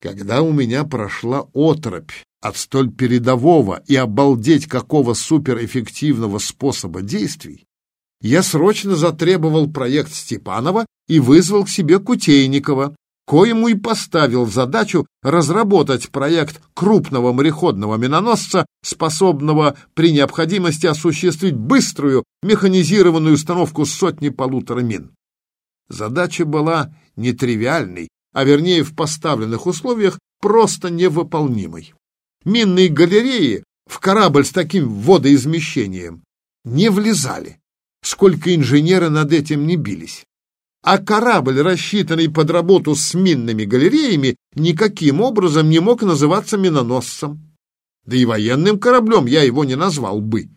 Когда у меня прошла отропь от столь передового и обалдеть какого суперэффективного способа действий, я срочно затребовал проект Степанова и вызвал к себе Кутейникова, коему и поставил задачу разработать проект крупного мореходного миноносца, способного при необходимости осуществить быструю механизированную установку сотни-полутора мин. Задача была нетривиальной, а вернее в поставленных условиях просто невыполнимой. Минные галереи в корабль с таким водоизмещением не влезали, сколько инженеры над этим не бились а корабль, рассчитанный под работу с минными галереями, никаким образом не мог называться миноносцем. Да и военным кораблем я его не назвал бы.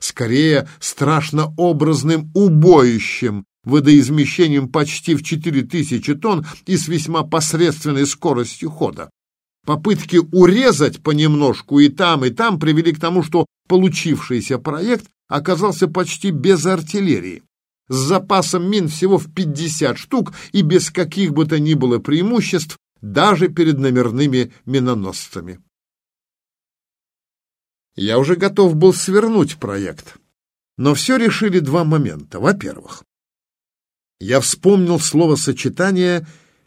Скорее, страшно образным убоищем, водоизмещением почти в 4000 тонн и с весьма посредственной скоростью хода. Попытки урезать понемножку и там, и там привели к тому, что получившийся проект оказался почти без артиллерии с запасом мин всего в 50 штук и без каких бы то ни было преимуществ даже перед номерными миноносцами. Я уже готов был свернуть проект, но все решили два момента. Во-первых, я вспомнил словосочетание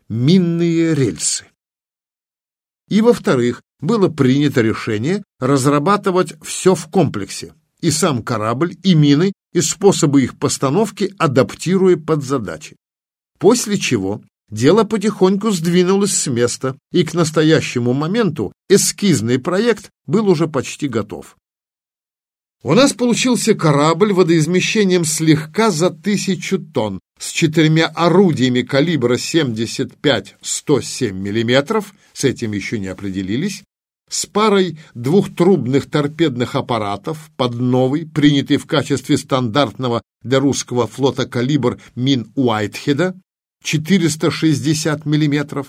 «минные рельсы». И, во-вторых, было принято решение разрабатывать все в комплексе, и сам корабль, и мины, и способы их постановки, адаптируя под задачи. После чего дело потихоньку сдвинулось с места, и к настоящему моменту эскизный проект был уже почти готов. У нас получился корабль водоизмещением слегка за тысячу тонн с четырьмя орудиями калибра 75-107 мм, с этим еще не определились, с парой двухтрубных торпедных аппаратов под новый, принятый в качестве стандартного для русского флота калибр мин Уайтхеда 460 мм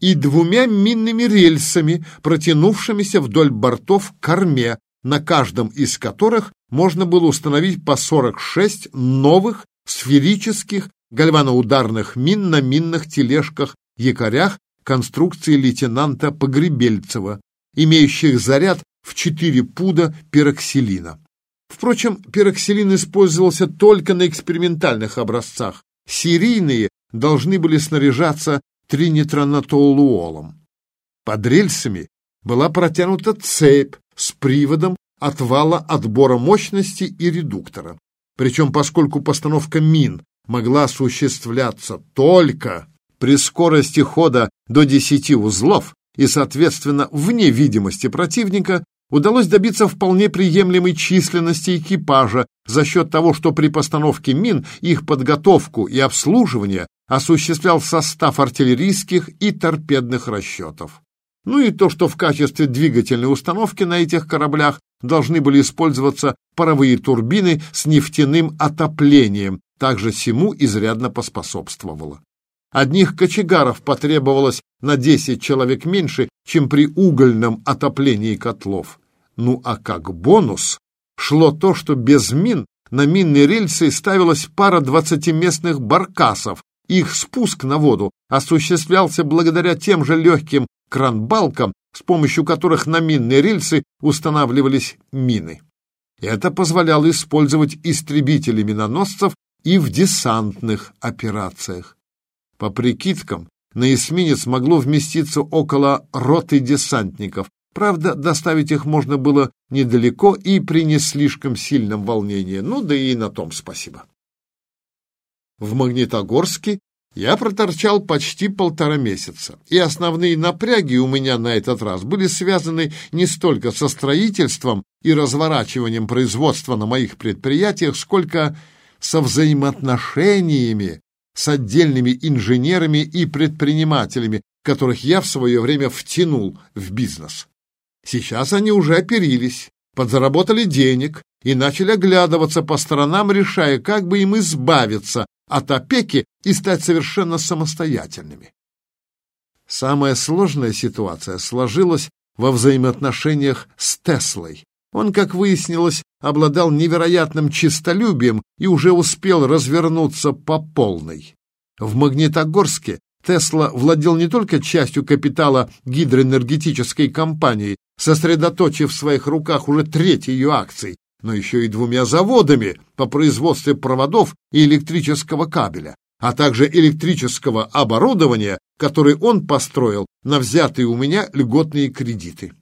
и двумя минными рельсами, протянувшимися вдоль бортов к корме, на каждом из которых можно было установить по 46 новых сферических гальваноударных мин на минных тележках-якорях конструкции лейтенанта Погребельцева имеющих заряд в 4 пуда пероксилина. Впрочем, пероксилин использовался только на экспериментальных образцах. Серийные должны были снаряжаться тринитронатолуолом. Под рельсами была протянута цепь с приводом от вала отбора мощности и редуктора. Причем, поскольку постановка мин могла осуществляться только при скорости хода до 10 узлов, и, соответственно, вне видимости противника, удалось добиться вполне приемлемой численности экипажа за счет того, что при постановке мин их подготовку и обслуживание осуществлял состав артиллерийских и торпедных расчетов. Ну и то, что в качестве двигательной установки на этих кораблях должны были использоваться паровые турбины с нефтяным отоплением, также всему изрядно поспособствовало. Одних кочегаров потребовалось на 10 человек меньше, чем при угольном отоплении котлов. Ну а как бонус шло то, что без мин на минные рельсы ставилась пара двадцатиместных баркасов. Их спуск на воду осуществлялся благодаря тем же легким кранбалкам, с помощью которых на минные рельсы устанавливались мины. Это позволяло использовать истребители миноносцев и в десантных операциях. По прикидкам, на эсминец могло вместиться около роты десантников. Правда, доставить их можно было недалеко и при не слишком сильном волнении. Ну да и на том спасибо. В Магнитогорске я проторчал почти полтора месяца, и основные напряги у меня на этот раз были связаны не столько со строительством и разворачиванием производства на моих предприятиях, сколько со взаимоотношениями с отдельными инженерами и предпринимателями, которых я в свое время втянул в бизнес. Сейчас они уже оперились, подзаработали денег и начали оглядываться по сторонам, решая, как бы им избавиться от опеки и стать совершенно самостоятельными. Самая сложная ситуация сложилась во взаимоотношениях с Теслой. Он, как выяснилось, обладал невероятным честолюбием и уже успел развернуться по полной. В Магнитогорске Тесла владел не только частью капитала гидроэнергетической компании, сосредоточив в своих руках уже треть ее акций, но еще и двумя заводами по производству проводов и электрического кабеля, а также электрического оборудования, которое он построил на взятые у меня льготные кредиты.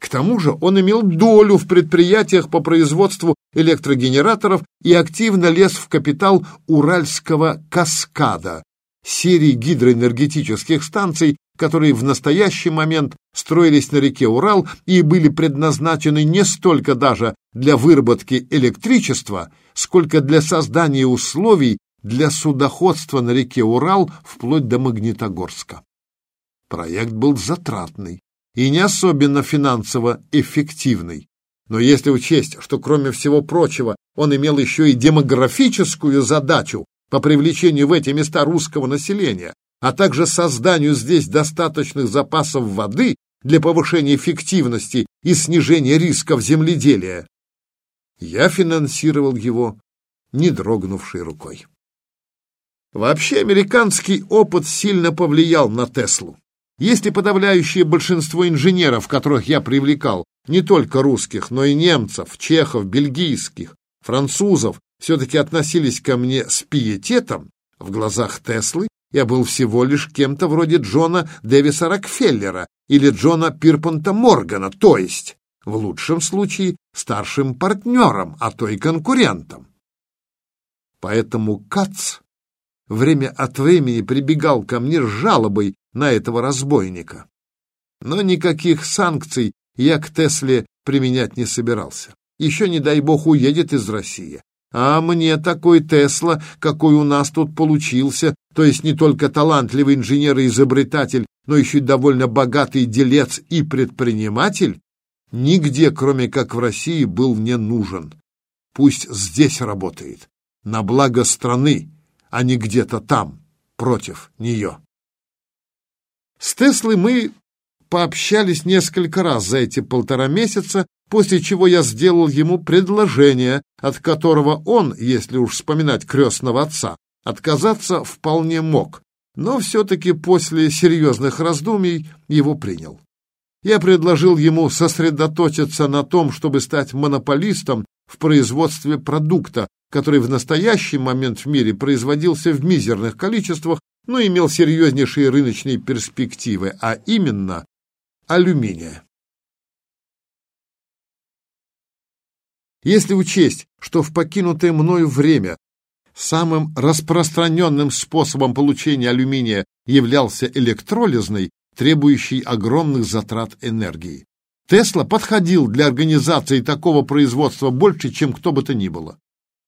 К тому же он имел долю в предприятиях по производству электрогенераторов и активно лез в капитал Уральского «Каскада», серии гидроэнергетических станций, которые в настоящий момент строились на реке Урал и были предназначены не столько даже для выработки электричества, сколько для создания условий для судоходства на реке Урал вплоть до Магнитогорска. Проект был затратный и не особенно финансово эффективный. Но если учесть, что, кроме всего прочего, он имел еще и демографическую задачу по привлечению в эти места русского населения, а также созданию здесь достаточных запасов воды для повышения эффективности и снижения рисков земледелия, я финансировал его, не дрогнувшей рукой. Вообще, американский опыт сильно повлиял на Теслу. Если подавляющее большинство инженеров, которых я привлекал, не только русских, но и немцев, чехов, бельгийских, французов, все-таки относились ко мне с пиететом, в глазах Теслы я был всего лишь кем-то вроде Джона Дэвиса Рокфеллера или Джона Пирпонта Моргана, то есть, в лучшем случае, старшим партнером, а то и конкурентом. Поэтому Кац время от времени прибегал ко мне с жалобой на этого разбойника. Но никаких санкций я к Тесле применять не собирался. Еще, не дай бог, уедет из России. А мне такой Тесла, какой у нас тут получился, то есть не только талантливый инженер и изобретатель, но еще и довольно богатый делец и предприниматель, нигде, кроме как в России, был не нужен. Пусть здесь работает, на благо страны, а не где-то там, против нее. С Теслой мы пообщались несколько раз за эти полтора месяца, после чего я сделал ему предложение, от которого он, если уж вспоминать крестного отца, отказаться вполне мог, но все-таки после серьезных раздумий его принял. Я предложил ему сосредоточиться на том, чтобы стать монополистом в производстве продукта, который в настоящий момент в мире производился в мизерных количествах, но имел серьезнейшие рыночные перспективы, а именно алюминия. Если учесть, что в покинутое мною время самым распространенным способом получения алюминия являлся электролизный, требующий огромных затрат энергии. Тесла подходил для организации такого производства больше, чем кто бы то ни было.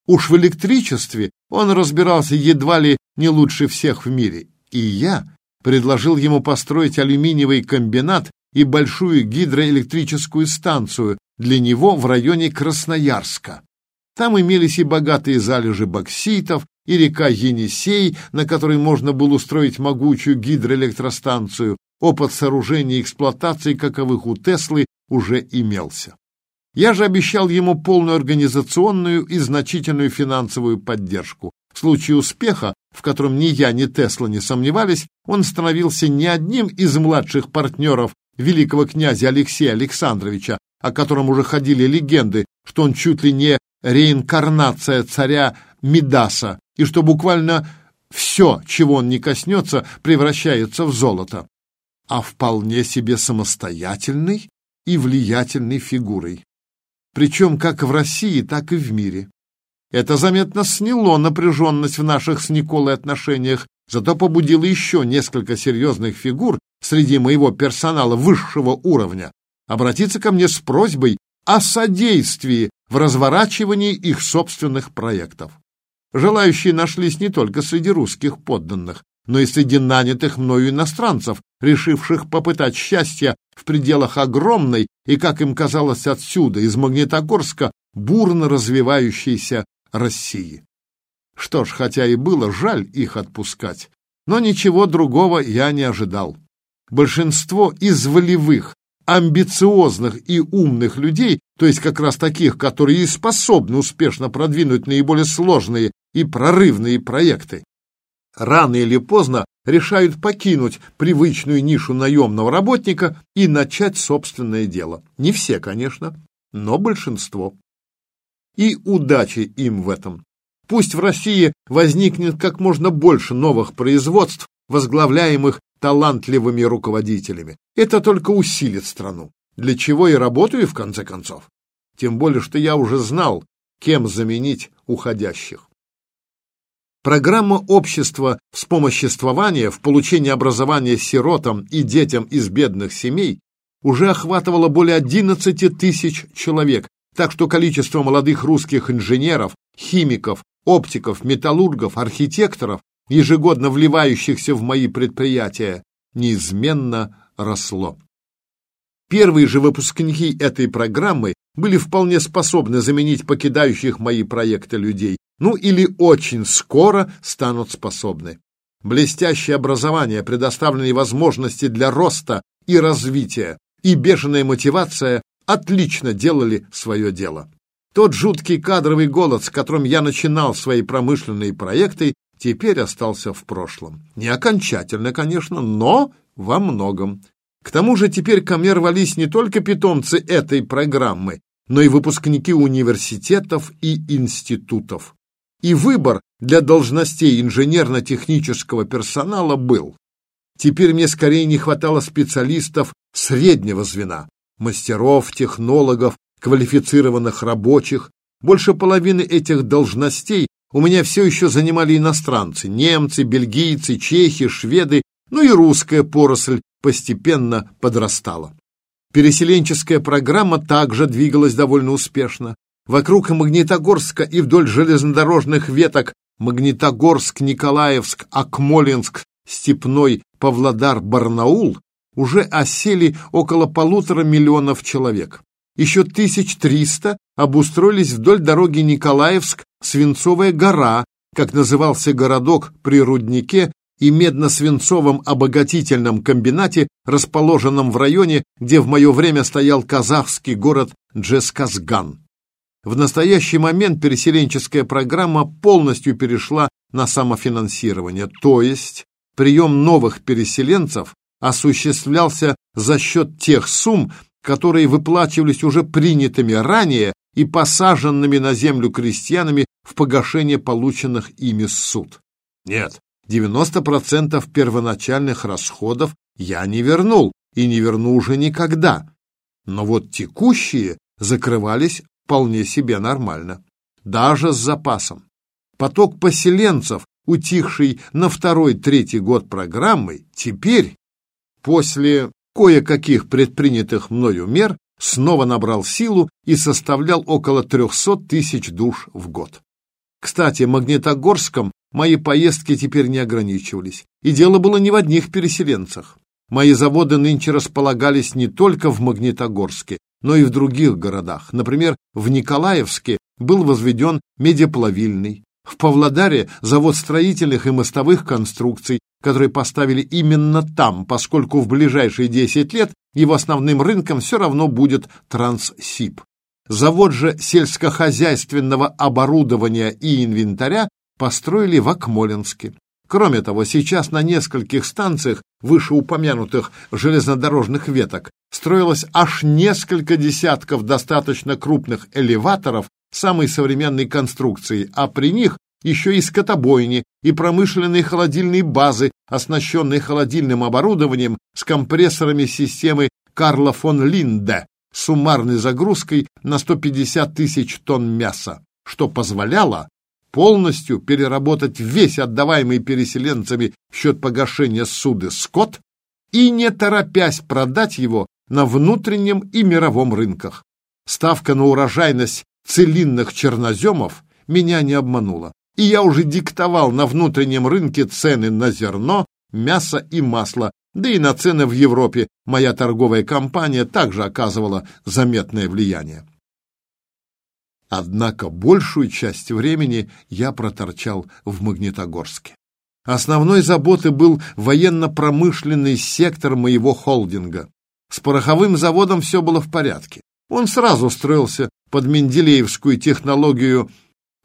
Уж в электричестве он разбирался едва ли не лучше всех в мире, и я предложил ему построить алюминиевый комбинат и большую гидроэлектрическую станцию для него в районе Красноярска. Там имелись и богатые залежи бокситов, и река Енисей, на которой можно было устроить могучую гидроэлектростанцию. Опыт сооружения и эксплуатации, каковых у Теслы, уже имелся. Я же обещал ему полную организационную и значительную финансовую поддержку. В случае успеха, в котором ни я, ни Тесла не сомневались, он становился не одним из младших партнеров великого князя Алексея Александровича, о котором уже ходили легенды, что он чуть ли не реинкарнация царя Мидаса, и что буквально все, чего он не коснется, превращается в золото, а вполне себе самостоятельной и влиятельной фигурой. Причем как в России, так и в мире. Это заметно сняло напряженность в наших с Николой отношениях, зато побудило еще несколько серьезных фигур среди моего персонала высшего уровня обратиться ко мне с просьбой о содействии в разворачивании их собственных проектов. Желающие нашлись не только среди русских подданных, но и среди нанятых мною иностранцев, решивших попытать счастья в пределах огромной и, как им казалось отсюда, из Магнитогорска, бурно развивающейся России. Что ж, хотя и было жаль их отпускать, но ничего другого я не ожидал. Большинство из волевых, амбициозных и умных людей, то есть как раз таких, которые и способны успешно продвинуть наиболее сложные и прорывные проекты, рано или поздно решают покинуть привычную нишу наемного работника и начать собственное дело. Не все, конечно, но большинство. И удачи им в этом. Пусть в России возникнет как можно больше новых производств, возглавляемых талантливыми руководителями. Это только усилит страну. Для чего и работаю, в конце концов. Тем более, что я уже знал, кем заменить уходящих. Программа общества вспомоществования в получении образования сиротам и детям из бедных семей уже охватывала более 11 тысяч человек, так что количество молодых русских инженеров, химиков, оптиков, металлургов, архитекторов, ежегодно вливающихся в мои предприятия, неизменно росло. Первые же выпускники этой программы были вполне способны заменить покидающих мои проекты людей, ну или очень скоро станут способны. Блестящее образование, предоставленные возможности для роста и развития, и бешеная мотивация отлично делали свое дело. Тот жуткий кадровый голод, с которым я начинал свои промышленные проекты, теперь остался в прошлом. Не окончательно, конечно, но во многом. К тому же теперь ко мне рвались не только питомцы этой программы, но и выпускники университетов и институтов. И выбор для должностей инженерно-технического персонала был. Теперь мне скорее не хватало специалистов среднего звена, мастеров, технологов, квалифицированных рабочих. Больше половины этих должностей у меня все еще занимали иностранцы, немцы, бельгийцы, чехи, шведы, ну и русская поросль постепенно подрастала. Переселенческая программа также двигалась довольно успешно. Вокруг Магнитогорска и вдоль железнодорожных веток Магнитогорск, Николаевск, Акмолинск, Степной, Павлодар, Барнаул уже осели около полутора миллионов человек. Еще 1300 обустроились вдоль дороги Николаевск, Свинцовая гора, как назывался городок при руднике и медно-свинцовом обогатительном комбинате, расположенном в районе, где в мое время стоял казахский город Джесказган. В настоящий момент переселенческая программа полностью перешла на самофинансирование, то есть прием новых переселенцев осуществлялся за счет тех сумм, которые выплачивались уже принятыми ранее и посаженными на землю крестьянами в погашение полученных ими суд. Нет, 90% первоначальных расходов я не вернул и не верну уже никогда. Но вот текущие закрывались вполне себе нормально, даже с запасом. Поток поселенцев, утихший на второй-третий год программы, теперь, после кое-каких предпринятых мною мер, снова набрал силу и составлял около 300 тысяч душ в год. Кстати, Магнитогорском мои поездки теперь не ограничивались, и дело было не в одних переселенцах. Мои заводы нынче располагались не только в Магнитогорске, но и в других городах. Например, в Николаевске был возведен медиаплавильный, в Павлодаре завод строительных и мостовых конструкций, которые поставили именно там, поскольку в ближайшие 10 лет его основным рынком все равно будет Транссиб. Завод же сельскохозяйственного оборудования и инвентаря построили в Акмолинске. Кроме того, сейчас на нескольких станциях вышеупомянутых железнодорожных веток строилось аж несколько десятков достаточно крупных элеваторов самой современной конструкции, а при них еще и скотобойни и промышленные холодильные базы, оснащенные холодильным оборудованием с компрессорами системы Карла фон Линде, суммарной загрузкой на 150 тысяч тонн мяса, что позволяло полностью переработать весь отдаваемый переселенцами в счет погашения суды скот и, не торопясь, продать его на внутреннем и мировом рынках. Ставка на урожайность целинных черноземов меня не обманула, и я уже диктовал на внутреннем рынке цены на зерно, мясо и масло, да и на цены в Европе моя торговая компания также оказывала заметное влияние. Однако большую часть времени я проторчал в Магнитогорске. Основной заботой был военно-промышленный сектор моего холдинга. С пороховым заводом все было в порядке. Он сразу строился под менделеевскую технологию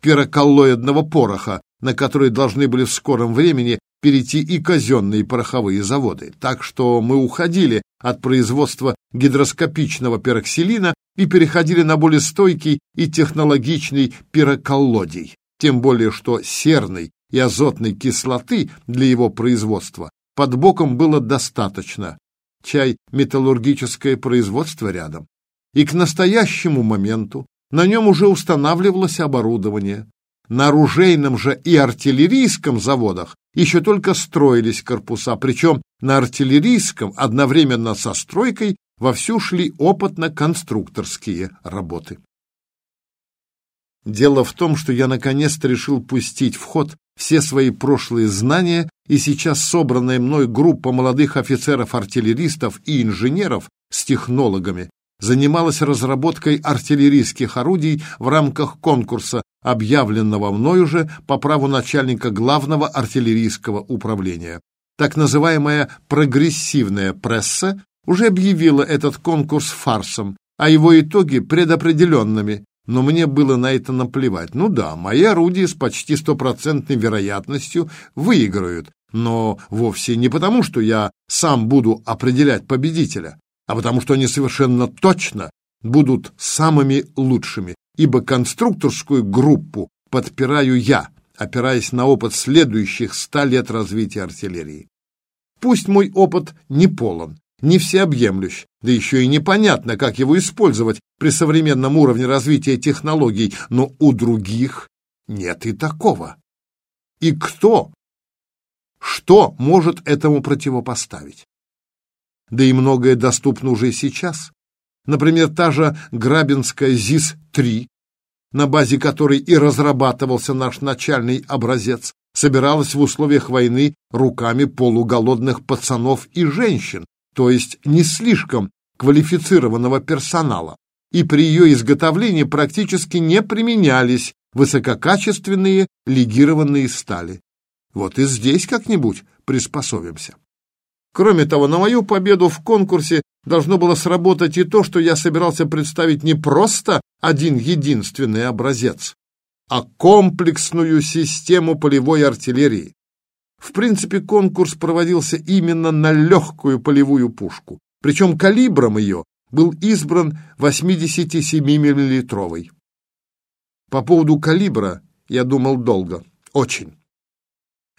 пирокаллоидного пороха, на который должны были в скором времени перейти и казенные пороховые заводы, так что мы уходили от производства гидроскопичного пероксилина и переходили на более стойкий и технологичный пироколлодий, тем более что серной и азотной кислоты для его производства под боком было достаточно, чай металлургическое производство рядом. И к настоящему моменту на нем уже устанавливалось оборудование. На оружейном же и артиллерийском заводах еще только строились корпуса, причем на артиллерийском одновременно со стройкой вовсю шли опытно-конструкторские работы. Дело в том, что я наконец-то решил пустить в ход все свои прошлые знания, и сейчас собранная мной группа молодых офицеров-артиллеристов и инженеров с технологами занималась разработкой артиллерийских орудий в рамках конкурса, объявленного мною же по праву начальника главного артиллерийского управления. Так называемая прогрессивная пресса уже объявила этот конкурс фарсом, а его итоги предопределенными, но мне было на это наплевать. Ну да, мои орудия с почти стопроцентной вероятностью выиграют, но вовсе не потому, что я сам буду определять победителя, а потому что они совершенно точно будут самыми лучшими, ибо конструкторскую группу подпираю я, опираясь на опыт следующих ста лет развития артиллерии. Пусть мой опыт не полон, не всеобъемлющ, да еще и непонятно, как его использовать при современном уровне развития технологий, но у других нет и такого. И кто, что может этому противопоставить? Да и многое доступно уже сейчас. Например, та же Грабинская ЗИС-3, на базе которой и разрабатывался наш начальный образец, собиралась в условиях войны руками полуголодных пацанов и женщин, то есть не слишком квалифицированного персонала, и при ее изготовлении практически не применялись высококачественные легированные стали. Вот и здесь как-нибудь приспособимся. Кроме того, на мою победу в конкурсе должно было сработать и то, что я собирался представить не просто один единственный образец, а комплексную систему полевой артиллерии. В принципе, конкурс проводился именно на легкую полевую пушку, причем калибром ее был избран 87-миллиметровый. По поводу калибра я думал долго, очень.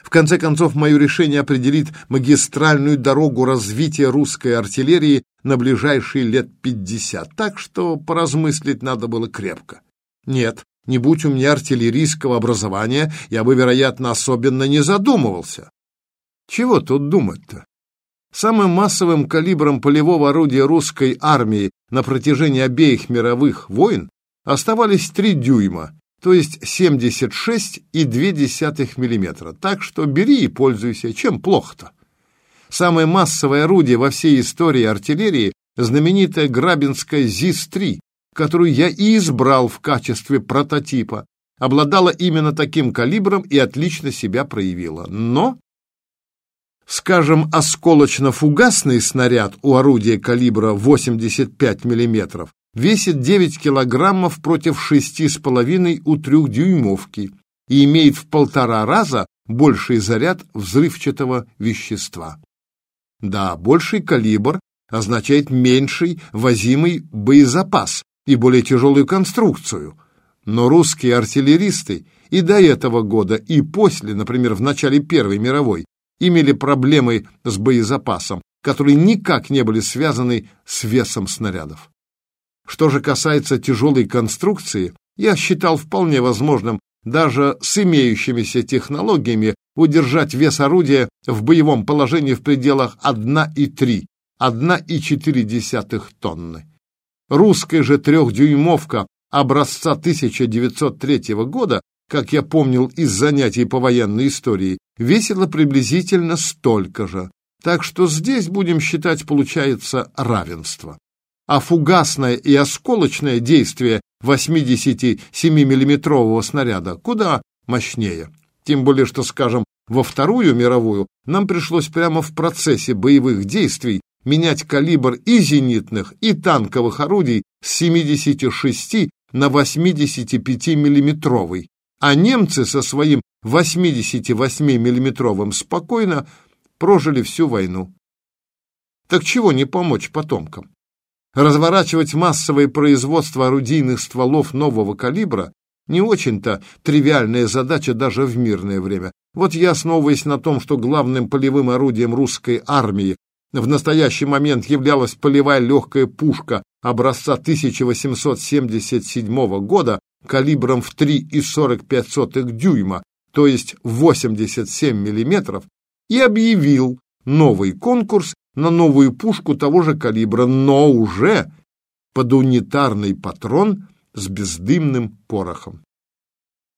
В конце концов, мое решение определит магистральную дорогу развития русской артиллерии на ближайшие лет 50, так что поразмыслить надо было крепко. Нет, не будь у меня артиллерийского образования, я бы, вероятно, особенно не задумывался. Чего тут думать-то? Самым массовым калибром полевого орудия русской армии на протяжении обеих мировых войн оставались 3 дюйма, то есть 76,2 мм. Так что бери и пользуйся, чем плохо-то. Самое массовое орудие во всей истории артиллерии – знаменитая Грабинская ЗИС-3, которую я и избрал в качестве прототипа, обладала именно таким калибром и отлично себя проявила. Но Скажем, осколочно-фугасный снаряд у орудия калибра 85 мм весит 9 килограммов против 6,5 у трехдюймовки и имеет в полтора раза больший заряд взрывчатого вещества. Да, больший калибр означает меньший возимый боезапас и более тяжелую конструкцию. Но русские артиллеристы и до этого года, и после, например, в начале Первой мировой, имели проблемы с боезапасом, которые никак не были связаны с весом снарядов. Что же касается тяжелой конструкции, я считал вполне возможным даже с имеющимися технологиями удержать вес орудия в боевом положении в пределах 1,3, 1,4 тонны. Русская же трехдюймовка образца 1903 года как я помнил из занятий по военной истории, весило приблизительно столько же. Так что здесь, будем считать, получается равенство. А фугасное и осколочное действие 87-миллиметрового снаряда куда мощнее. Тем более, что, скажем, во Вторую мировую нам пришлось прямо в процессе боевых действий менять калибр и зенитных, и танковых орудий с 76 на 85-миллиметровый, а немцы со своим 88-миллиметровым спокойно прожили всю войну. Так чего не помочь потомкам? Разворачивать массовое производство орудийных стволов нового калибра не очень-то тривиальная задача даже в мирное время. Вот я, основываясь на том, что главным полевым орудием русской армии в настоящий момент являлась полевая легкая пушка образца 1877 года калибром в 3,45 дюйма, то есть 87 миллиметров, и объявил новый конкурс на новую пушку того же калибра, но уже под унитарный патрон с бездымным порохом.